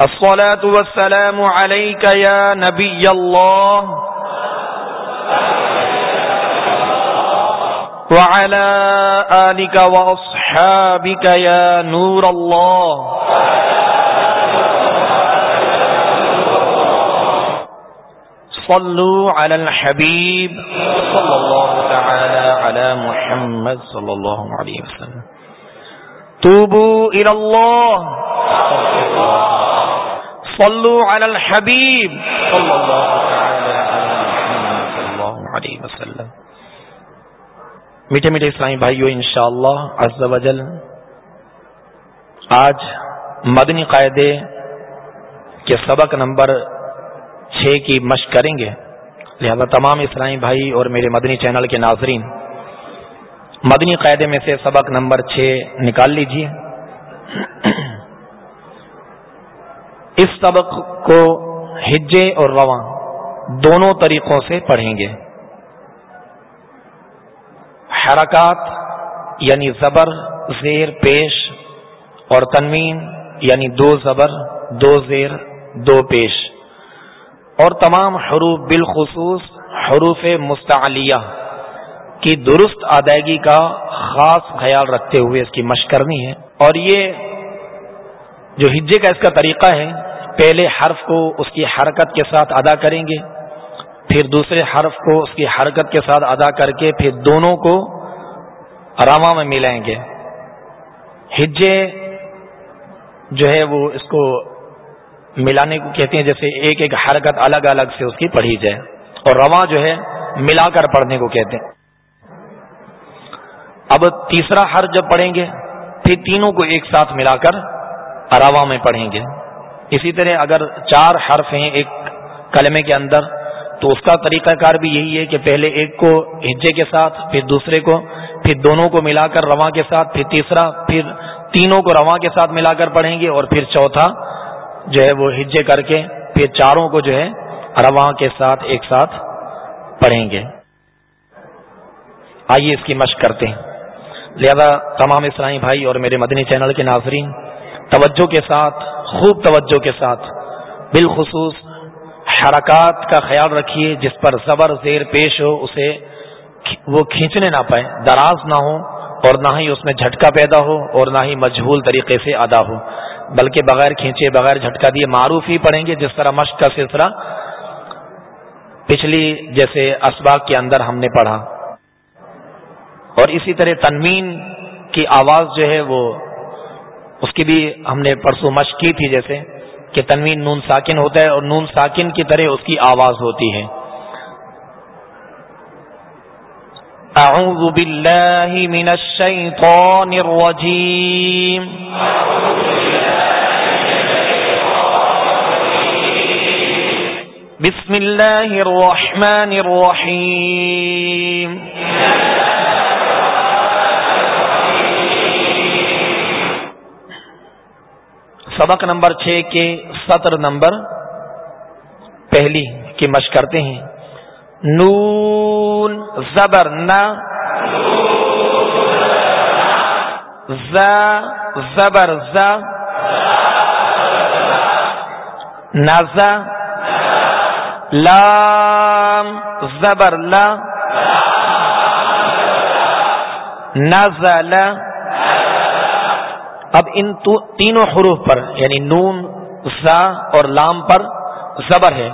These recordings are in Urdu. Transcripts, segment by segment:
الصلاة والسلام عليك يا نبي الله. وعلى آلك وأصحابك يا نور الله. صلوا على الحبيب. صلى الله تعالى على محمد صلى الله عليه وسلم. توبوا إلى الله. صلوا على الحبيب. صلى الله تعالى وسلم. میٹھے میٹھے اسلامی بھائیو، انشاءاللہ عز و جل آج مدنی قاعدے کے سبق نمبر چھ کی مشق کریں گے۔ لہذا تمام اسلامی بھائی اور میرے مدنی چینل کے ناظرین، مدنی قاعدے میں سے سبق نمبر چھ نکال لیجیے۔ اس سبق کو ہجے اور رواں دونوں طریقوں سے پڑھیں گے۔ حرکات یعنی زبر، زیر، پیش اور تنوین یعنی دو زبر، دو زیر، دو پیش۔ اور تمام حروف بالخصوص حروف مستعلیہ کی درست ادائیگی کا خاص خیال رکھتے ہوئے اس کی مشق کرنی ہے۔ اور یہ جو ہجے کا اس کا طریقہ ہے، پہلے حرف کو اس کی حرکت کے ساتھ ادا کریں گے، پھر دوسرے حرف کو اس کی حرکت کے ساتھ ادا کر کے پھر دونوں کو راما میں ملائیں گے۔ ہجے جو ہے وہ اس کو ملانے کو کہتے ہیں، جیسے ایک ایک حرکت الگ الگ سے اس کی پڑھی جائے۔ اور رواں جو ہے، ملا کر پڑھنے کو کہتے ہیں۔ اب تیسرا حرف جب پڑھیں گے، پھر تینوں کو ایک ساتھ ملا کر رواں میں پڑھیں گے۔ اسی طرح اگر چار حرف ہیں ایک کلمے کے اندر، تو اس کا طریقہ کار بھی یہی ہے کہ پہلے ایک کو ہجے کے ساتھ، پھر دوسرے کو، پھر دونوں کو ملا کر رواں کے ساتھ، پھر تیسرا، پھر تینوں کو رواں کے ساتھ ملا کر پڑھیں گے، اور پھر چوتھا جو ہے وہ ہجے کر کے پھر چاروں کو جو ہے رواں کے ساتھ ایک ساتھ پڑھیں گے۔ آئیے اس کی مشق کرتے ہیں۔ لہذا تمام اسلامی بھائی اور میرے مدنی چینل کے ناظرین توجہ کے ساتھ، خوب توجہ کے ساتھ، بالخصوص حرکات کا خیال رکھیے جس پر زبر زیر پیش ہو، اسے وہ کھینچنے نہ پائے دراز نہ ہو اور نہ ہی اس میں جھٹکا پیدا ہو اور نہ ہی مجھول طریقے سے ادا ہو۔ بلکہ بغیر کھینچے، بغیر جھٹکا دیے معروف ہی پڑھیں گے، جس طرح مشق کا سلسلہ پچھلی جیسے اسباق کے اندر ہم نے پڑھا۔ اور اسی طرح تنوین کی آواز جو ہے وہ اس کی بھی ہم نے پرسوں مشق کی تھی جیسے کہ تنوین نون ساکن ہوتا ہے اور نون ساکن کی طرح اس کی آواز ہوتی ہے۔ اعوذ باللہ من الشیطان الرجیم۔ بسم اللہ الرحمن الرحیم۔ سبق نمبر چھ کے سطر نمبر پہلی کی مشق کرتے ہیں۔ نون زبر ن زبر ز۔ نز لام زبر ل نزل۔ اب ان تینوں حروف پر یعنی نون، زا اور لام پر زبر ہے۔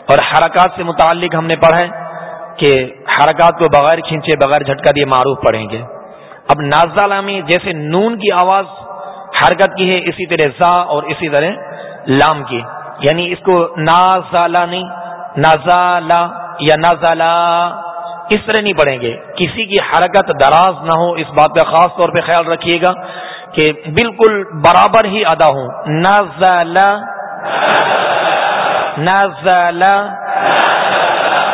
اور حرکات سے متعلق ہم نے پڑھا ہے کہ حرکات کو بغیر کھینچے، بغیر جھٹکا دیے معروف پڑھیں گے۔ اب نازا لامی جیسے نون کی آواز حرکت کی ہے، اسی طرح زا اور اسی طرح لام کی۔ یعنی اس کو نازالا نہیں نازالا یا نازالا، اس طرح نہیں پڑھیں گے۔ کسی کی حرکت دراز نہ ہو، اس بات پہ خاص طور پہ خیال رکھیے گا کہ بالکل برابر ہی ادا ہوں۔ نزل نزل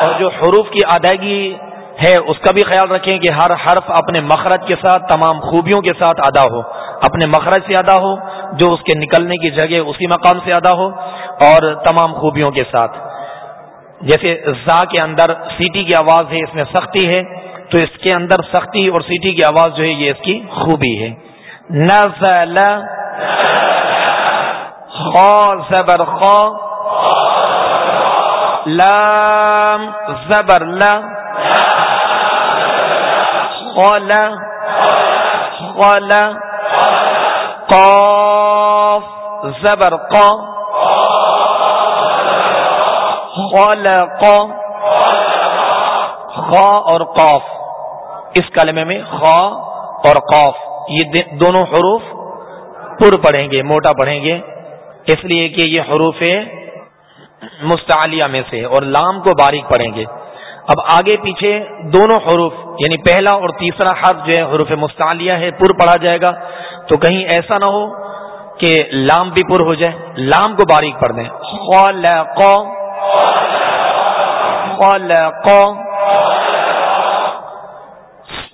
اور جو حروف کی ادائیگی ہے، اس کا بھی خیال رکھیں کہ ہر حرف اپنے مخرج کے ساتھ، تمام خوبیوں کے ساتھ ادا ہو۔ اپنے مخرج سے ادا ہو، جو اس کے نکلنے کی جگہ، اسی مقام سے ادا ہو، اور تمام خوبیوں کے ساتھ۔ جیسے زا کے اندر سیٹی کی آواز ہے، اس میں سختی ہے۔ تو اس کے اندر سختی اور سیٹی کی آواز جو ہے، یہ اس کی خوبی ہے۔ نزل خو زبر خو لام زبر لا خول خول قاف زبر قا خلق خا اور قاف. اس کلمے میں خا اور قاف. یہ دونوں حروف پر پڑھیں گے، موٹا پڑھیں گے۔ اس لیے کہ یہ حروف مستعلیہ میں سے اور لام کو باریک پڑھیں گے۔ اب آگے پیچھے دونوں حروف یعنی پہلا اور تیسرا حرف جو ہے، حروف مستعلیہ ہے، پر پڑھا جائے گا۔ تو کہیں ایسا نہ ہو کہ لام بھی پر ہو جائے۔ لام کو باریک پڑھ دیں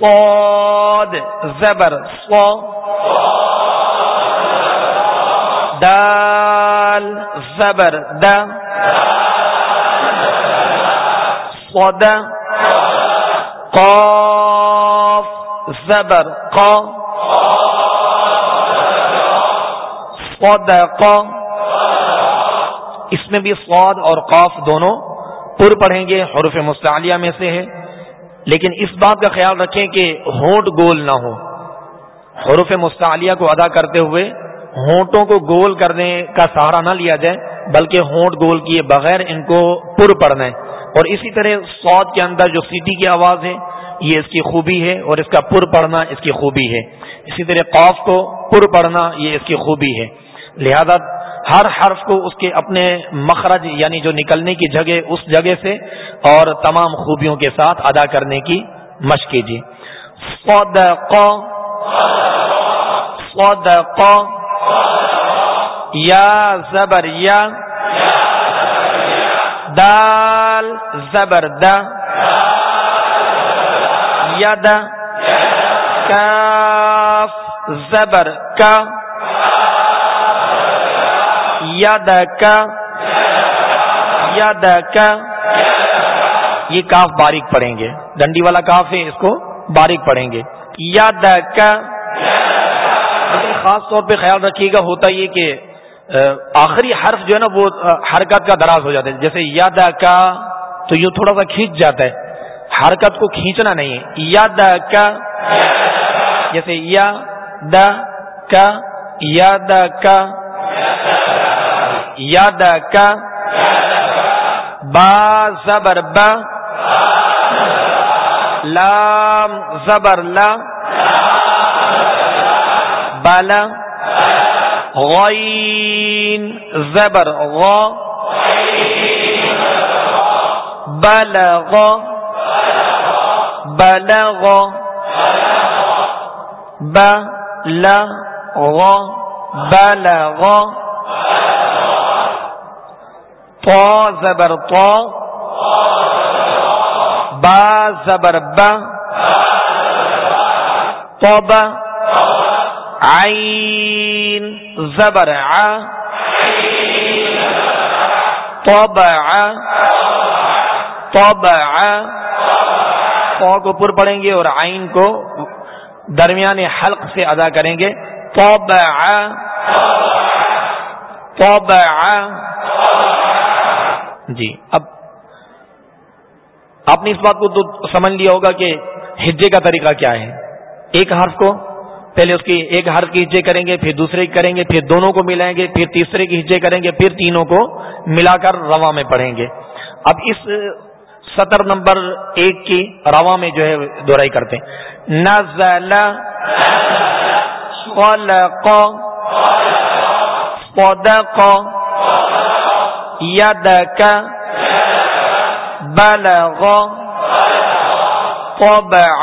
صاد زبر سو دال زبر د صد قاف زبر ق صدق اس میں بھی سواد اور قاف دونوں پر پڑھیں گے، حروف مستعلیہ میں سے ہے۔ لیکن اس بات کا خیال رکھیں کہ ہونٹ گول نہ ہو۔ حروف مستعلیہ کو ادا کرتے ہوئے ہونٹوں کو گول کرنے کا سہارا نہ لیا جائے، بلکہ ہونٹ گول کیے بغیر ان کو پر پڑنا ہے۔ اور اسی طرح سواد کے اندر جو سیٹی کی آواز ہے، یہ اس کی خوبی ہے اور اس کا پر پڑھنا اس کی خوبی ہے۔ اسی طرح قوف کو پر پڑھنا یہ اس کی خوبی ہے۔ لہذا ہر حرف کو اس کے اپنے مخرج یعنی جو نکلنے کی جگہ، اس جگہ سے اور تمام خوبیوں کے ساتھ ادا کرنے کی مشق کیجیے۔ یا زبر یا دال زبر د ید، کاف زبر، کا ید کا ید کا یہ کاف باریک پڑھیں گے. ڈنڈی والا کاف ہے، اس کو باریک پڑھیں گے. ید کا خاص طور پہ خیال رکھیے گا، ہوتا یہ کہ آخری حرف جو ہے نا، وہ حرکت کا دراز ہو جاتا ہے. جیسے یاد کا تو یوں تھوڑا سا کھینچ جاتا ہے. حرکت کو کھینچنا نہیں ہے. یاد کا جیسے یا دا کا یاد کا یاد کا با زبر با. لام زبر لا. بالا غین زبر غ. بلغ. بلغ. بلغ. بلغ. طا زبر طا با زبر با طب عین زبر ع طبع طبع فو کو پر پڑھیں گے اور عین کو درمیان حلق سے ادا کریں گے. طبع طبع جی اب آپ نے اس بات کو تو سمجھ لیا ہوگا کہ ہجے کا طریقہ کیا ہے۔ ایک حرف کو پہلے اس کی ایک حرف کی ہجے کریں گے، پھر دوسرے کی کریں گے، پھر دونوں کو ملائیں گے، پھر تیسرے کی ہجے کریں گے، پھر تینوں کو ملا کر روا میں پڑھیں گے۔ اب اس سطر نمبر ایک کی روا میں جو ہے دورائی کرتے ہیں۔ نزل خلق صدق يدك بلغ طبع.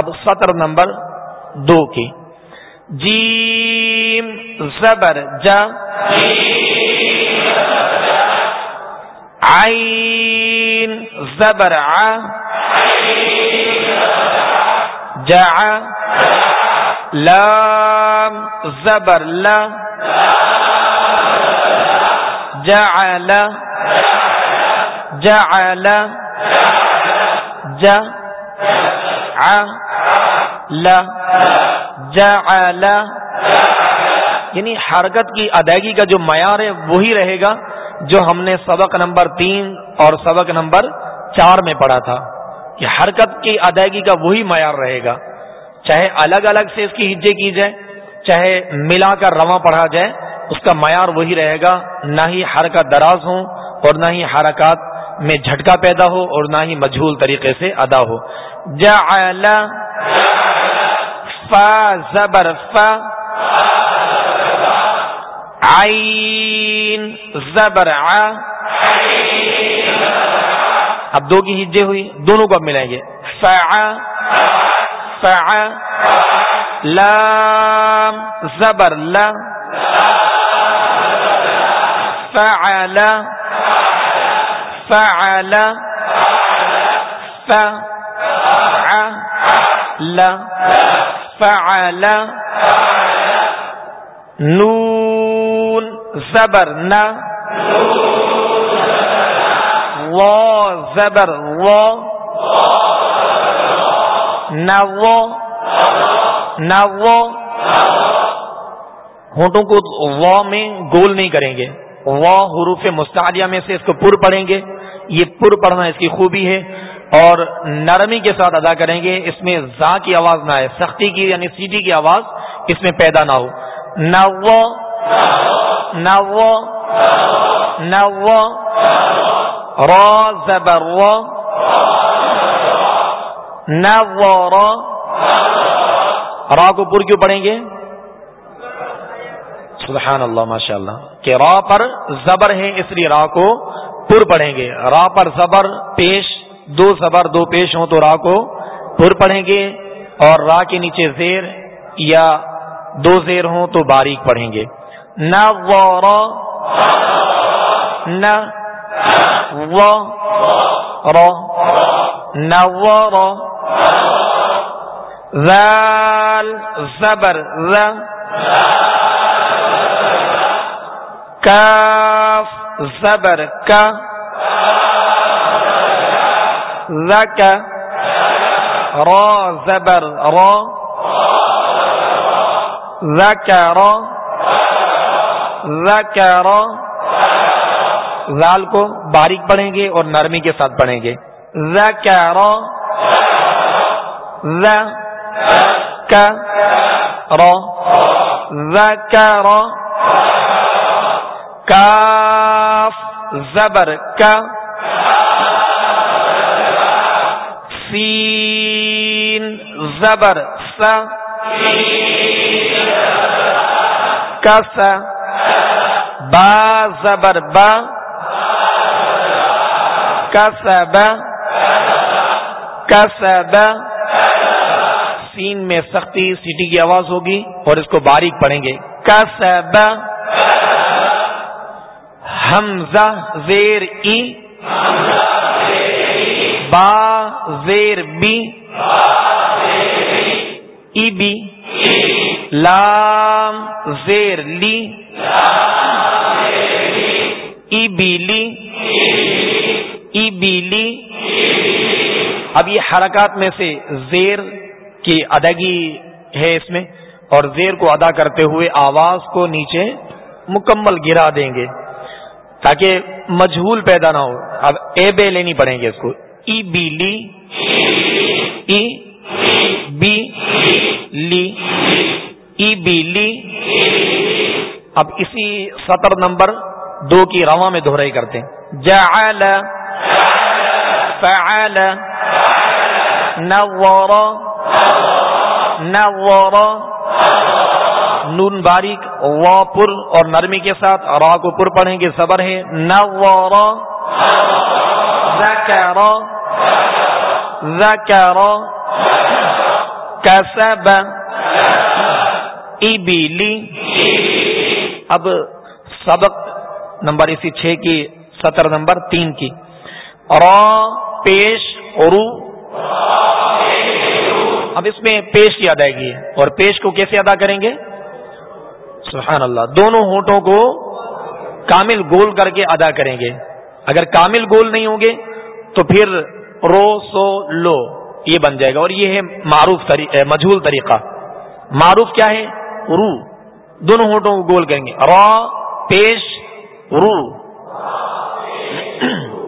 اب سطر نمبر دو کی. جیم زبر جا. عین زبر ع جع لام زبر لا. جعل جعل جعل جعل یعنی حرکت کی ادائیگی کا جو معیار ہے وہی رہے گا جو ہم نے سبق نمبر تین اور سبق نمبر چار میں پڑھا تھا کہ حرکت کی ادائیگی کا وہی معیار رہے گا۔ چاہے الگ الگ سے اس کی ہجے کی جائے، چاہے ملا کر رواں پڑھا جائے اس کا معیار وہی رہے گا، نہ ہی حرکت دراز ہو اور نہ ہی حرکات میں جھٹکا پیدا ہو اور نہ ہی مجھول طریقے سے ادا ہو۔ جعل فا زبر فا عین زبر اب دو کی ہجے ہوئی، دونوں کو اب ملائیں گے۔ فع فع لام، زبر، لا۔ فعل فعل فعل فعل. نون، زبر نا و زبر و نو نو ہونٹوں کو و میں گول نہیں کریں گے۔ و حروف مستعلیہ میں سے اس کو پر پڑھیں گے۔ یہ پر پڑھنا اس کی خوبی ہے اور نرمی کے ساتھ ادا کریں گے۔ اس میں زا کی آواز نہ آئے، سختی کی یعنی سیٹی کی آواز اس میں پیدا نہ ہو۔ نو نو نو را زبر و نو را کو پر کیوں پڑھیں گے؟ سبحان اللہ ماشاء اللہ کہ را پر زبر ہے اس لیے را کو پر پڑھیں گے۔ را پر زبر، پیش، دو زبر، دو پیش ہوں تو را کو پر پڑھیں گے۔ اور را کے نیچے زیر یا دو زیر ہوں تو باریک پڑھیں گے۔ نہ و رو نہ نہ رو زبر ز کاف، زبر کا زک را، زبر، را ذکر ذکر زال کو باریک پڑھیں گے اور نرمی کے ساتھ پڑھیں گے۔ ذکر ذکر ذکر کاف، زبر، کا، سین، زبر، سا کس با، زبر، با کس کس سین میں سختی، سیٹی کی آواز ہوگی اور اس کو باریک پڑھیں گے۔ کس حمزہ زیر ای، با زیر بی، ای بی، لام زیر لی، ای بیلی ای بی لی۔ اب یہ حرکات میں سے زیر کی اداگی ہے اس میں اور زیر کو ادا کرتے ہوئے آواز کو نیچے مکمل گرا دیں گے۔ تاکہ مجھول پیدا نہ ہو۔ اب اے بے لینی پڑیں گے اس کو۔ ای بی لی۔ ای بی لی۔ ای بی لی۔ اب اسی سطر نمبر دو کی رواں میں دہرائی کرتے ہیں۔ جعل، فعل، نور نور نون باریک وا پر اور نرمی کے ساتھ را کو پر پڑھیں گے، صبر ہے۔ نور ذکر ذکر کسب۔ لی اب سبق نمبر اسی چھ کی سطر نمبر تین کی۔ را، پیش رو اب اس میں پیش کی ادائیگی ہے۔ اور پیش کو کیسے ادا کریں گے؟ سبحان اللہ، دونوں ہونٹوں کو کامل گول کر کے ادا کریں گے۔ اگر کامل گول نہیں ہوں گے تو پھر رو سو لو، یہ بن جائے گا۔ اور یہ ہے معروف مجھول طریقہ۔ معروف کیا ہے؟ رو۔ دونوں ہونٹوں کو گول کریں گے۔ را، پیش، رو۔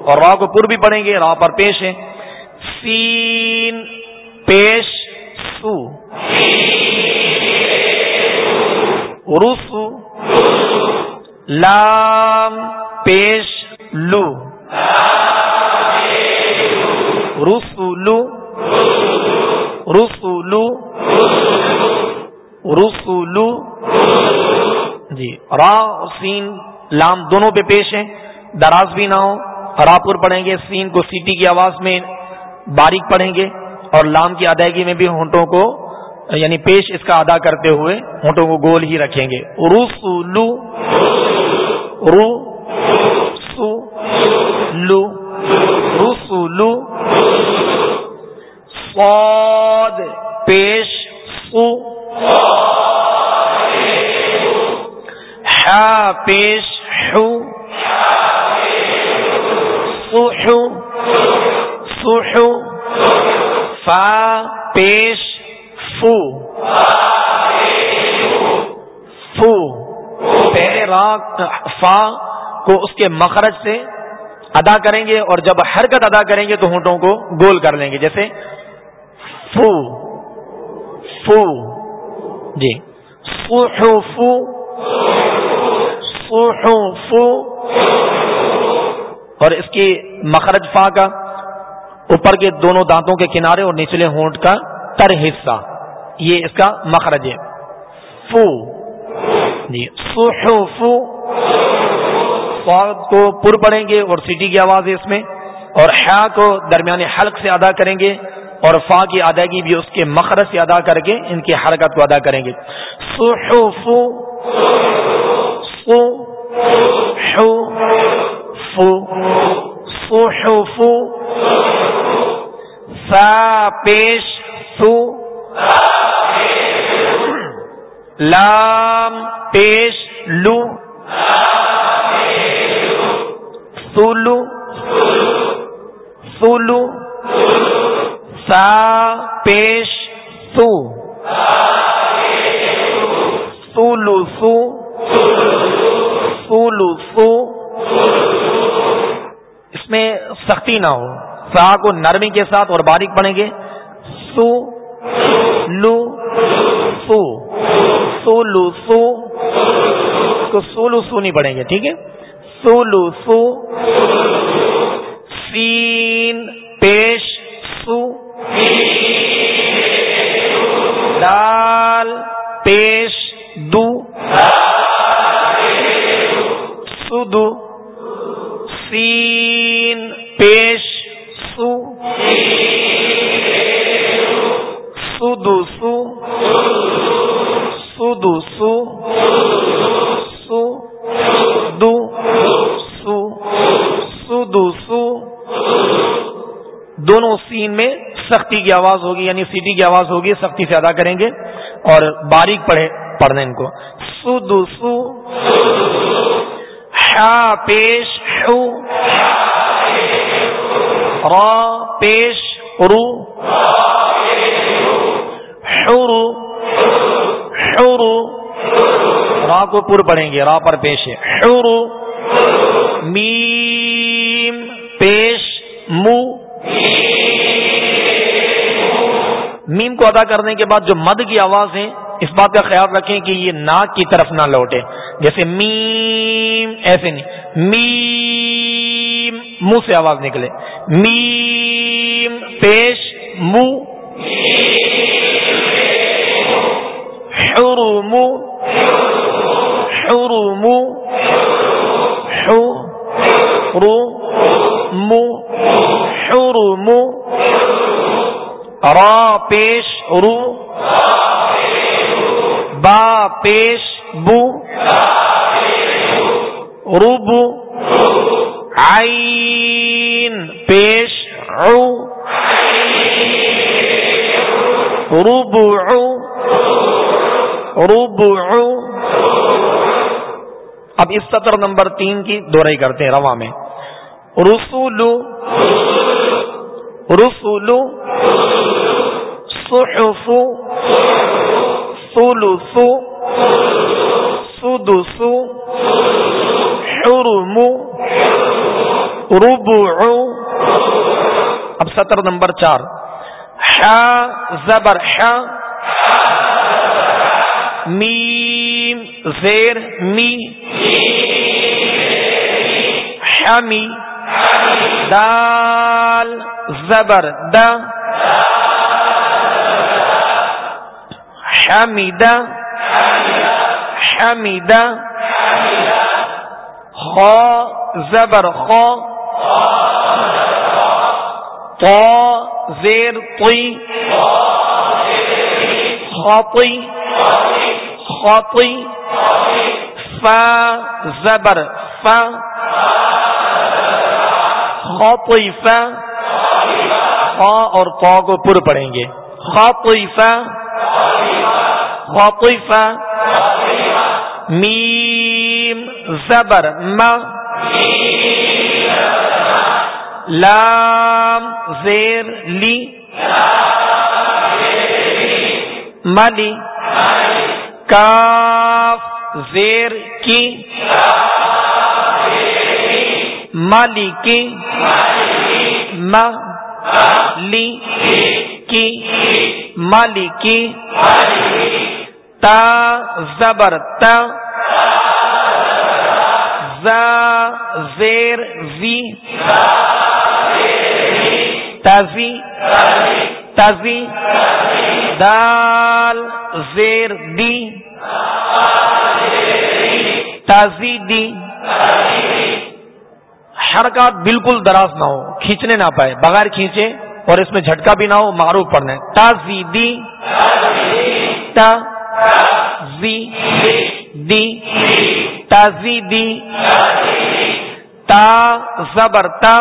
اور را کو پر بھی پڑھیں گے، را پر پیش ہے۔ سین، پیش، سو۔ رسو لام پیش لو رسولو رسولو رسولو جی را اور سین لام دونوں پہ پیش ہیں دراز بھی نہ ہو را پر پڑھیں گے سین کو سیٹی کی آواز میں باریک پڑھیں گے اور لام کی ادائیگی میں بھی ہونٹوں کو یعنی پیش اس کا ادا کرتے ہوئے ہونٹوں کو گول ہی رکھیں گے۔ رسولو رو سو لو رسولو، صاد، پیش، سو پیش، حو سوحو سوحو فا، پیش فو۔ فو۔ پہلے را فا کو اس کے مخرج سے ادا کریں گے اور جب حرکت ادا کریں گے تو ہونٹوں کو گول کر لیں گے، جیسے فو۔ فو۔ جی۔ فو فو فو فو اور اس کی مخرج فا کا اوپر کے دونوں دانتوں کے کنارے اور نچلے ہونٹ کا تر حصہ۔ یہ اس کا مخرج ہے۔ فو۔ جی۔ سو فو کو پر پڑیں گے اور سٹی کی آواز ہے اس میں۔ اور حیا کو درمیانی حلق سے ادا کریں گے۔ اور فا کی ادائیگی بھی اس کے مخرج سے ادا کر کے ان کی حرکت کو ادا کریں گے۔ سو فو سو فو سو فو سا پیش۔ سو۔ لام پیش لو سولو سولو سا پیش سو سولو سو سولو سو اس میں سختی نہ ہو سا کو نرمی کے ساتھ اور باریک پڑیں گے سو لو سو سو لو سو کو سولو سو نہیں پڑیں گے، ٹھیک ہے؟ سو لو سو سین، پیش، سو دال پیش سختی کی آواز ہوگی یعنی سیٹی کی آواز ہوگی، سختی سے ادا کریں گے۔ اور باریک پڑھے پڑھنے ان کو۔ سو۔ دو سو پیش را، پیش، رو۔ حرو۔ حرو۔ را کو پر پڑھیں گے، را پر پیش ہے۔ حرو۔ میم، پیش، مو۔ میم کو ادا کرنے کے بعد جو مد کی آواز ہے، اس بات کا خیال رکھیں کہ یہ ناک کی طرف نہ لوٹے۔ جیسے میم، ایسے نہیں۔ میم، منہ سے آواز نکلے۔ میم، پیش منہ حرم حرم حرم را پیش رو با پیش بو روبو عین پیش او روبو روبو اب اس سطر نمبر تین کی دورائی کرتے ہیں روا میں رسولو رسولو صحف ثلث، سدس، حرم، ربع. اب سطر نمبر چار۔ ح زبر ح میم، زیر، می. حمی دال، زبر د دا. حمد حمد خا، زبر خا، طا، زیر، طی خاطی خاطی فا، زبر، فا خاطیفہ خا اور قا کو پر پڑھیں گے۔ خاطیفہ خاطیفہ میم، زبر، ما، لام، زیر، لی ملی کاف، زیر، کی مالی کی لی، کی مالی کی تا زبر تا زیر وی تزی تزی دال زیر دی تازی دی حرکات بالکل دراز نہ ہو کھینچنے نہ پائے بغیر کھینچے اور اس میں جھٹکا بھی نہ ہو، معروف پڑھنا ہے تازی دی تازی دی تازی دی تا زبر تا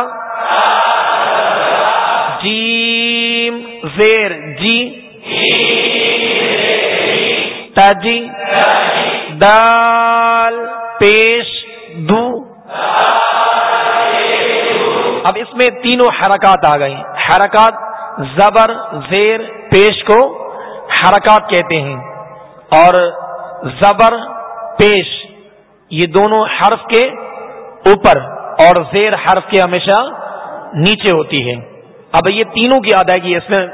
جیم، زیر جی تاجی، دال، پیش، دو۔ اب اس میں تینوں حرکات آ گئی حرکات زبر، زیر، پیش کو حرکات کہتے ہیں۔ اور زبر، پیش، یہ دونوں حرف کے اوپر اور زیر حرف کے ہمیشہ نیچے ہوتی ہے اب یہ تینوں کی ادائیگی اس میں،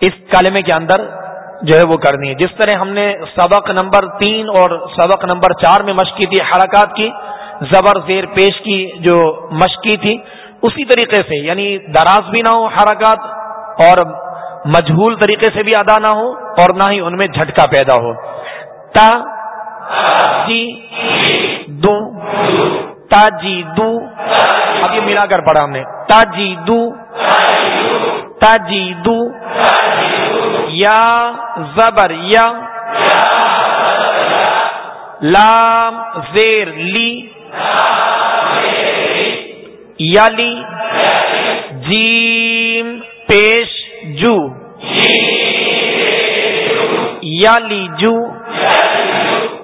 اس کالمے کے اندر جو ہے وہ کرنی ہے۔ جس طرح ہم نے سبق نمبر تین اور سبق نمبر چار میں مشق کی تھی، حرکات کی، زبر، زیر، پیش کی جو مشق کی تھی اسی طریقے سے یعنی دراز بھی نہ ہو حرکات اور مجہول طریقے سے بھی ادا نہ ہو اور نہ ہی ان میں جھٹکا پیدا ہو۔ تا جی دو تا جی دو اب یہ ملا کر پڑھا ہم نے۔ تا جی دو تا جی دو یا زبر، یا لام زیر، لی یالی، جیم، پیش، جو۔ یالی جو۔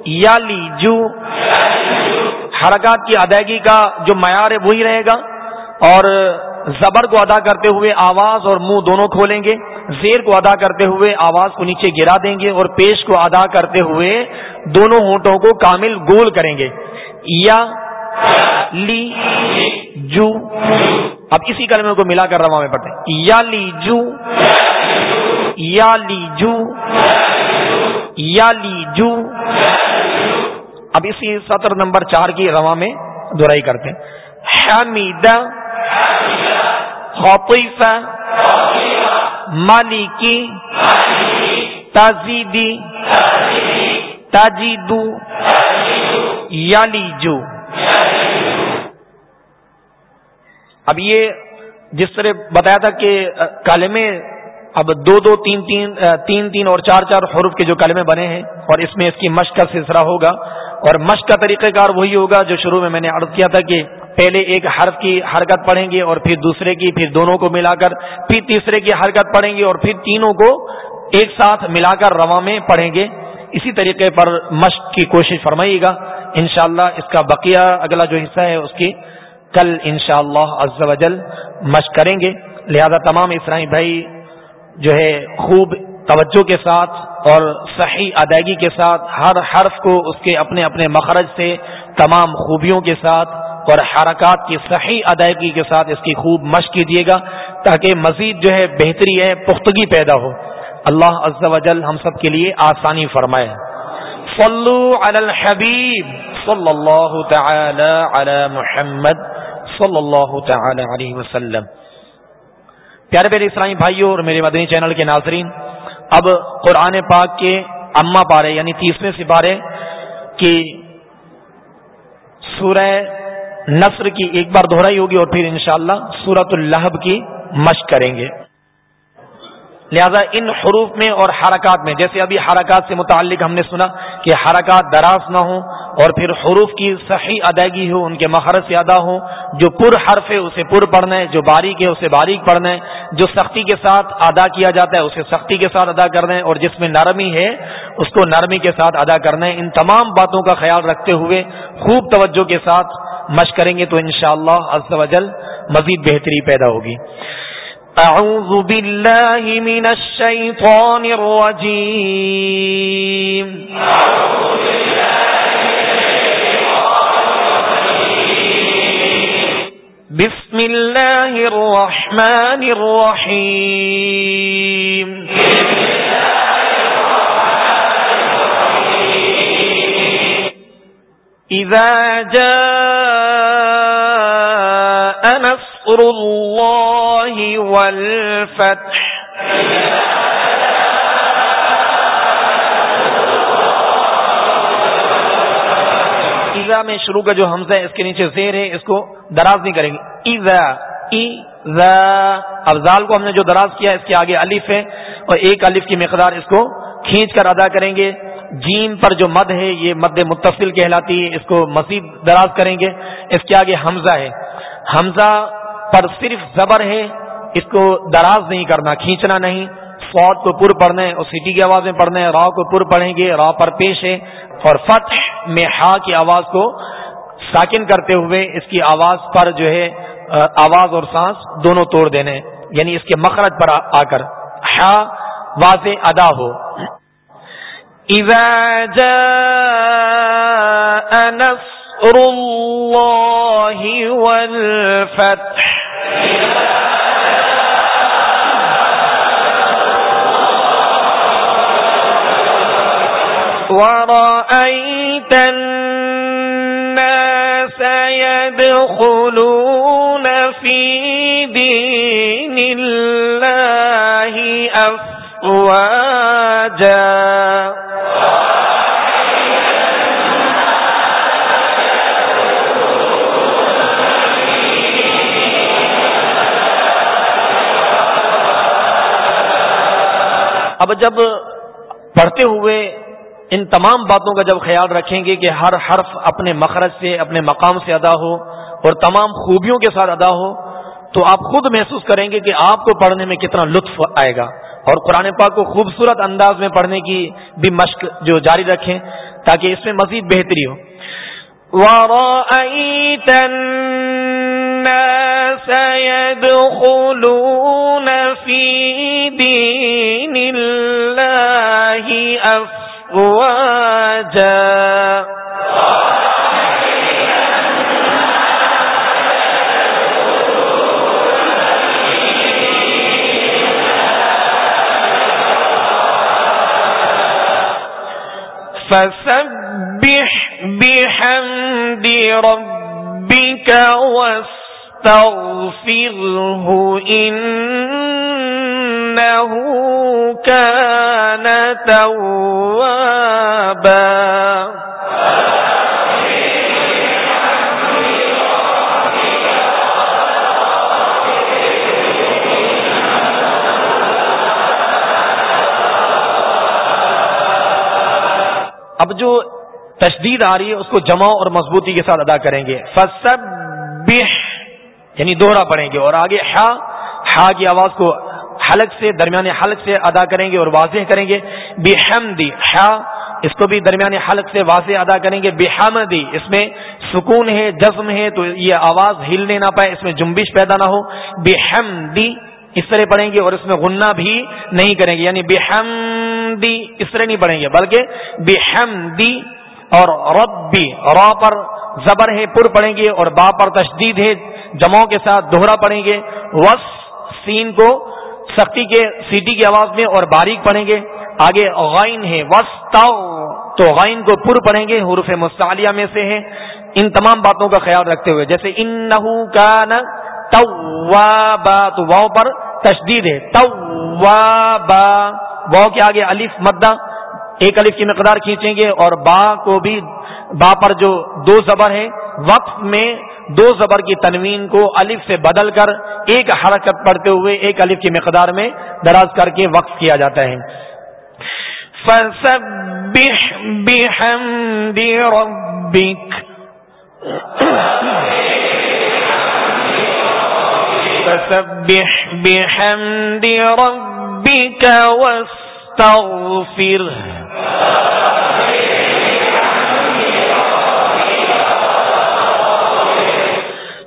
یالی، جو۔ حرکات کی ادائیگی کا جو معیار ہے وہی رہے گا اور زبر کو ادا کرتے ہوئے آواز اور منہ دونوں کھولیں گے، زیر کو ادا کرتے ہوئے آواز کو نیچے گرا دیں گے اور پیش کو ادا کرتے ہوئے دونوں ہونٹوں کو کامل گول کریں گے۔ یا لی جو اب اسی کلمے کو ملا کر روا میں پڑھتے یا لی جو، یا لی جو، یا لی جو۔ اب اسی سطر نمبر چار کی روا میں دہرائی کرتے حمیدہ خطیفہ مالکی، تازیدی، تاجیدو یالیجو اب یہ جس طرح بتایا تھا کہ کالمے اب دو دو، تین تین تین تین اور چار چار حروف کے جو کلمے بنے ہیں، اور اس میں اس کی مشق کا سلسلہ ہوگا۔ اور مشق کا طریقہ کار وہی ہوگا جو شروع میں میں نے عرض کیا تھا کہ پہلے ایک حرف کی حرکت پڑھیں گے اور پھر دوسرے کی، پھر دونوں کو ملا کر، پھر تیسرے کی حرکت پڑھیں گے اور پھر تینوں کو ایک ساتھ ملا کر رواں میں پڑھیں گے۔ اسی طریقے پر مشق کی کوشش فرمائیے گا۔ انشاءاللہ اس کا بقیہ اگلا جو حصہ ہے، اس کی کل انشاءاللہ شاء اللہ مشق کریں گے۔ لہذا تمام اسرائی بھائی جو ہے خوب توجہ کے ساتھ اور صحیح ادائیگی کے ساتھ ہر حرف کو اس کے اپنے اپنے مخرج سے تمام خوبیوں کے ساتھ اور حرکات کی صحیح ادائیگی کے ساتھ اس کی خوب مشق کیجیے گا تاکہ مزید جو ہے بہتری ہے، پختگی پیدا ہو۔ اللہ عز و جل ہم سب کے لیے آسانی فرمائے۔ صلو علی الحبیب، صلی اللہ تعالی علی محمد۔ صلی اللہ تعالی علیہ وسلم۔ پیارے پیارے اسلامی بھائیوں اور میرے مدنی چینل کے ناظرین، اب قرآن پاک کے اما پارے یعنی تیسرے سپارے کی سورہ نصر کی ایک بار دہرائی ہوگی اور پھر انشاءاللہ سورت اللہب کی مشق کریں گے۔ لہذا ان حروف میں اور حرکات میں، جیسے ابھی حرکات سے متعلق ہم نے سنا کہ حرکات دراز نہ ہوں اور پھر حروف کی صحیح ادائیگی ہو، ان کے مہارت سے ادا ہو، جو پر حرف ہے اسے پر پڑھنا ہے، جو باریک ہے اسے باریک پڑھنا ہے، جو سختی کے ساتھ ادا کیا جاتا ہے اسے سختی کے ساتھ ادا کرنا ہے اور جس میں نرمی ہے اس کو نرمی کے ساتھ ادا کرنا ہے۔ ان تمام باتوں کا خیال رکھتے ہوئے خوب توجہ کے ساتھ مشق کریں گے تو انشاءاللہ شاء اللہ مزید بہتری پیدا ہوگی۔ أعوذ بالله من الشيطان الرجيم. بسم الله الرحمن الرحيم. إذا جاء نصر الله الله والفتح. ایزا میں شروع کا جو حمزہ ہے، اس کے نیچے زیر ہے، اس کو دراز نہیں کریں گے۔ ایزا ایزا افضال کو ہم نے جو دراز کیا، اس کے آگے الف ہے اور ایک الف کی مقدار اس کو کھینچ کر ادا کریں گے۔ جیم پر جو مد ہے، یہ مد متصل کہلاتی ہے، اس کو مزید دراز کریں گے۔ اس کے آگے حمزہ ہے۔ حمزہ پر صرف زبر ہے اس کو دراز نہیں کرنا، کھینچنا نہیں۔ فوت کو پر پڑھنا ہے اور سٹی کی آواز میں پڑھنا ہے را کو پر پڑھیں گے را پر پیش ہے۔ اور فتح میں ہا کی آواز کو ساکن کرتے ہوئے اس کی آواز پر جو ہے آواز اور سانس دونوں توڑ دینے یعنی اس کے مخرج پر آ کر۔ ہا واضح ادا ہو۔ نصر اللہ والفتح۔ ورأيت الناس يدخلون في دين الله أفواجا اب جب پڑھتے ہوئے ان تمام باتوں کا جب خیال رکھیں گے کہ ہر حرف اپنے مخرج سے، اپنے مقام سے ادا ہو اور تمام خوبیوں کے ساتھ ادا ہو، تو آپ خود محسوس کریں گے کہ آپ کو پڑھنے میں کتنا لطف آئے گا۔ اور قرآن پاک کو خوبصورت انداز میں پڑھنے کی بھی مشق جو جاری رکھیں تاکہ اس میں مزید بہتری ہو۔ فسبح بحمد ربك واستغفره إن إنه كان توابا اب جو تشدید آ رہی ہے، اس کو جمع اور مضبوطی کے ساتھ ادا کریں گے۔ فسبح یعنی دوہرا پڑیں گے، اور آگے ہا ہا کی آواز کو حلق سے، درمیان حلق سے ادا کریں گے اور واضح کریں گے، بحمدی ہا اس کو بھی درمیان حلق سے واضح ادا کریں گے، بحمدی، اس میں سکون ہے، جزم ہے، تو یہ آواز ہلنے نہ پائے، اس میں جنبش پیدا نہ ہو، بحمدی، اس طرح پڑھیں گے اور اس میں غنہ بھی نہیں کریں گے یعنی بحمدی، اس طرح نہیں پڑھیں گے، بلکہ بحمدی اور ربی، را پر زبر ہے، پر پڑھیں گے اور با پر تشدید ہے جماؤں کے ساتھ دوہرا پڑھیں گے، وس، سین کو سختی کے سیٹی کی آواز میں اور باریک پڑھیں گے۔ آگے غائن ہے تو غائن کو پر پڑھیں گے۔ حروف مستعلیہ میں سے ہے ان تمام باتوں کا خیال رکھتے ہوئے، جیسے ان کا نا تو واؤ پر تشدید ہے۔ تو واؤ کے آگے الف مدہ۔ ایک الف کی مقدار کھینچیں گے اور با کو بھی، با پر جو دو زبر ہے وقف میں دو زبر کی تنوین کو الف سے بدل کر ایک حرکت پڑھتے ہوئے ایک الف کی مقدار میں دراز کر کے وقف کیا جاتا ہے۔ فسبح بحمد ربك۔ واستغفره۔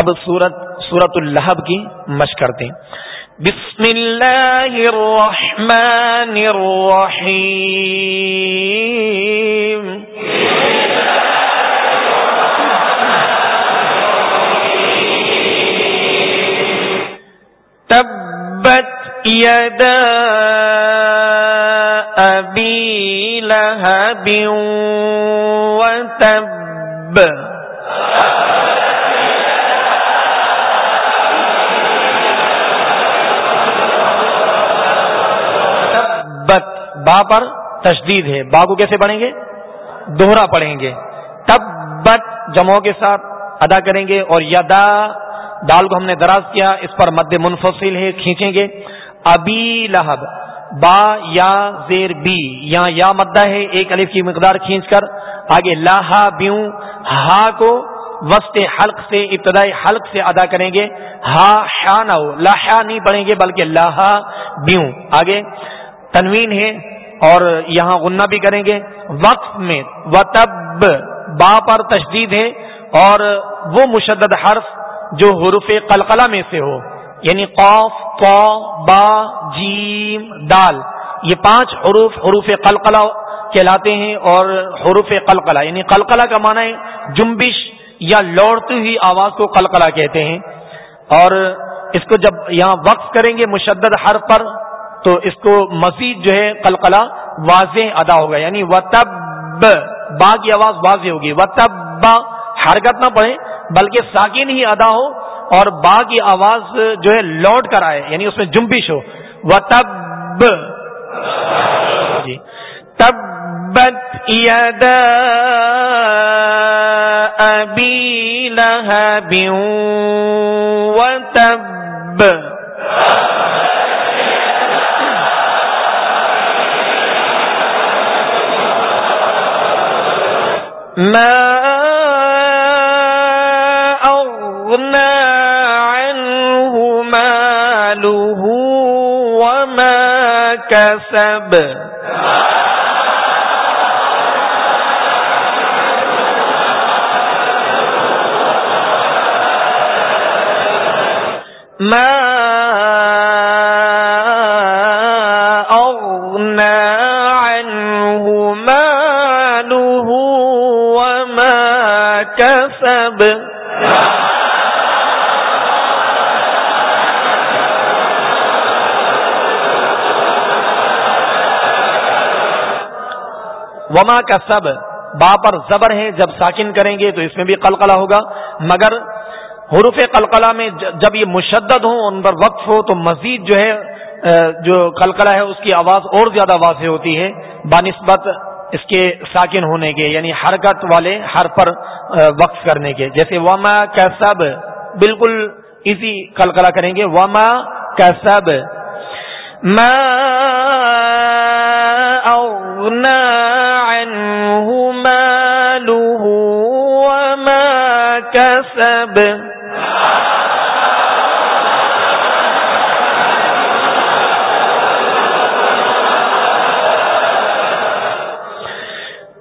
اب سورت سورت الحب کی مشق کرتے ہیں۔ بسم اللہ الرحمن الرحیم۔ تبت یدا ابی لہب وتب با پر تشدید ہے۔ با کو کیسے پڑھیں گے؟ دوہرا پڑھیں گے۔ تب بت جمعوں کے ساتھ ادا کریں گے اور یدا، دال کو ہم نے دراز کیا، اس پر مد منفصل ہے، کھینچیں گے۔ ابی لہب، با یا زیر بی یہاں یا مدہ ہے، ایک الف کی مقدار کھینچ کر آگے لاہا بیوں، ہا کو وسط حلق سے، ابتدائی حلق سے ادا کریں گے۔ ہا شا نہ ہو لاہا نہیں پڑھیں گے، بلکہ لاہا بیوں۔ آگے تنوین ہے اور یہاں غنہ بھی کریں گے۔ وقف میں وطب، با پر تشدید ہے اور وہ مشدد حرف جو حروف قلقلہ میں سے ہو یعنی قوف کو با، جیم، دال، یہ پانچ حروف حروف قلقلہ کہلاتے ہیں اور حروف قلقلہ یعنی قلقلہ کا معنی ہے جنبش یا لوڑتی ہوئی آواز کو قلقلہ کہتے ہیں۔ اور اس کو جب یہاں وقف کریں گے مشدد حرف پر تو اس کو مزید جو ہے قلقلہ واضح ادا ہوگا یعنی و تب با کی آواز واضح ہوگی۔ و تب حرکت نہ پڑے، بلکہ ساکن ہی ادا ہو اور با کی آواز جو ہے لوٹ کر آئے یعنی اس میں جمبش ہو۔ و تب جی تب ابی لہب و تب ما کسب وما کا سب۔ با پر زبر ہے، جب ساکن کریں گے تو اس میں بھی قلقلہ ہوگا۔ مگر حروف قلقلہ میں جب یہ مشدد ہوں، ان پر وقف ہو، تو مزید جو ہے جو قلقلہ ہے، اس کی آواز اور زیادہ واضح ہوتی ہے۔ بانسبت اس کے ساکن ہونے کے یعنی حرکت والے ہر پر وقف کرنے کے۔ جیسے وما کا بالکل اسی قلقلہ کریں گے۔ وما کا سب كسب۔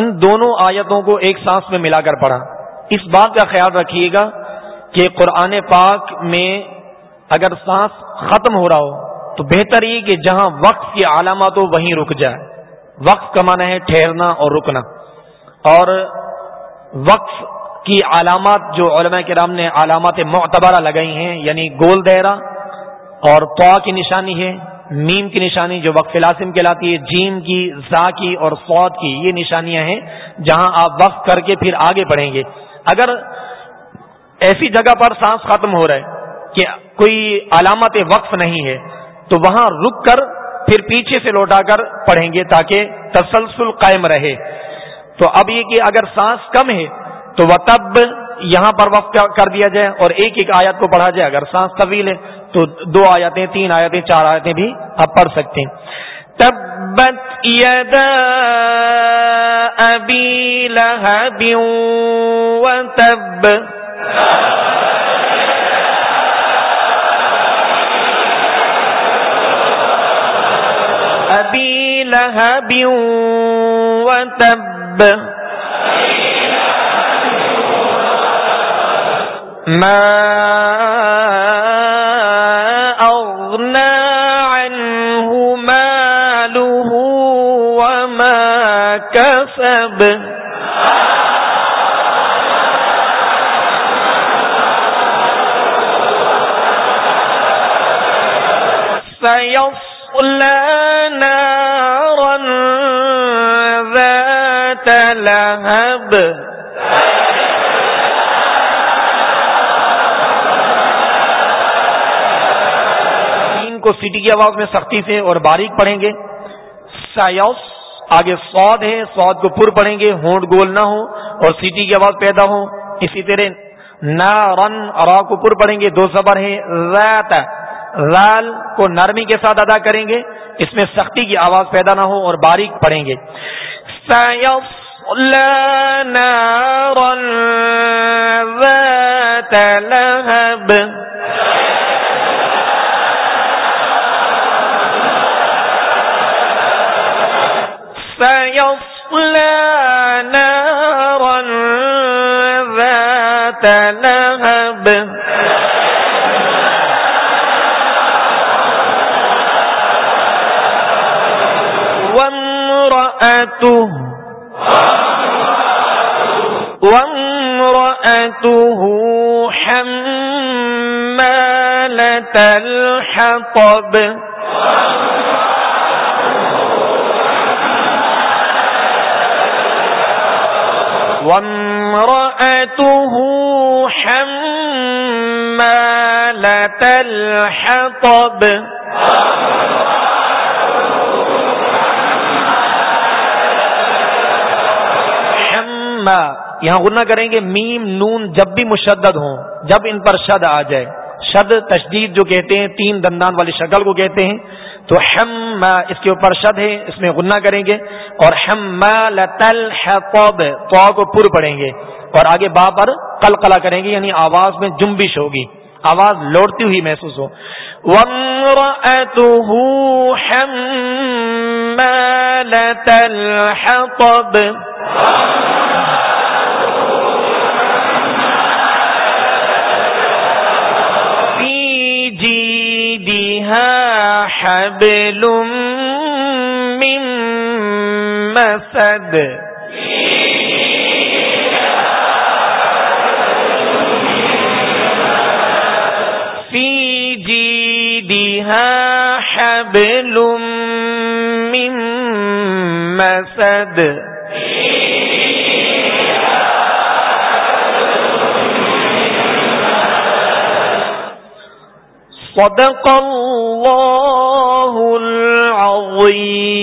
ان دونوں آیتوں کو ایک سانس میں ملا کر پڑھا۔ اس بات کا خیال رکھیے گا کہ قرآن پاک میں اگر سانس ختم ہو رہا ہو، تو بہتر یہ کہ جہاں وقت کی علامات ہو، وہیں رک جائے۔ وقت کا معنی ہے ٹھہرنا اور رکنا۔ اور وقف کی علامات جو علماء کرام نے علامات معتبرہ لگائی ہیں یعنی گول دہرا اور پا کی نشانی ہے میم کی نشانی جو وقف لازم کہلاتی ہے، جیم کی، زا کی اور سعود کی، یہ نشانیاں ہیں جہاں آپ وقف کر کے پھر آگے بڑھیں گے۔ اگر ایسی جگہ پر سانس ختم ہو رہا ہے کہ کوئی علامت وقف نہیں ہے، تو وہاں رک کر پھر پیچھے سے لوٹا کر پڑھیں گے تاکہ تسلسل قائم رہے۔ تو اب یہ کہ اگر سانس کم ہے، تو وہ تب یہاں پر وقف کر دیا جائے اور ایک ایک آیت کو پڑھا جائے۔ اگر سانس طویل ہے تو دو آیتیں، تین آیتیں، چار آیتیں بھی آپ پڑھ سکتے ہیں۔ تبت یدا ابی لہب و تب ابی لہب و تب ما كسب سيصلى نارا ذات لهب کو سیٹی کی آواز میں سختی سے اور باریک پڑھیں گے۔ سایوس آگے سعود ہے سعود کو پر پڑیں گے، ہونٹ گول نہ ہو اور سیٹی کی آواز پیدا ہو اسی طرح نا رن را کو پر پڑیں گے، دو زبر ہے ریت رال کو نرمی کے ساتھ ادا کریں گے۔ اس میں سختی کی آواز پیدا نہ ہو اور باریک پڑیں گے۔ لهب۔ سيصلى نارا ذات لهب وامرأته وامرأته حمالة الحطب وامرأته حمالة الحطب. یہاں غنہ کریں گے میم نون جب بھی مشدد ہوں، جب ان پر شد آ جائے. شد تشدید جو کہتے ہیں، تین دندان والی شکل کو کہتے ہیں. تو ہم اس کے اوپر شد ہے، اس میں غنہ کریں گے. اور ہم کو پر پڑیں گے اور آگے با پر قلقلہ کریں گے یعنی آواز میں جنبش ہوگی۔ آواز لوٹتی ہوئی محسوس ہو۔ الحطب في جيدها حبل من مسد حبل من مسد۔ صدق الله العظيم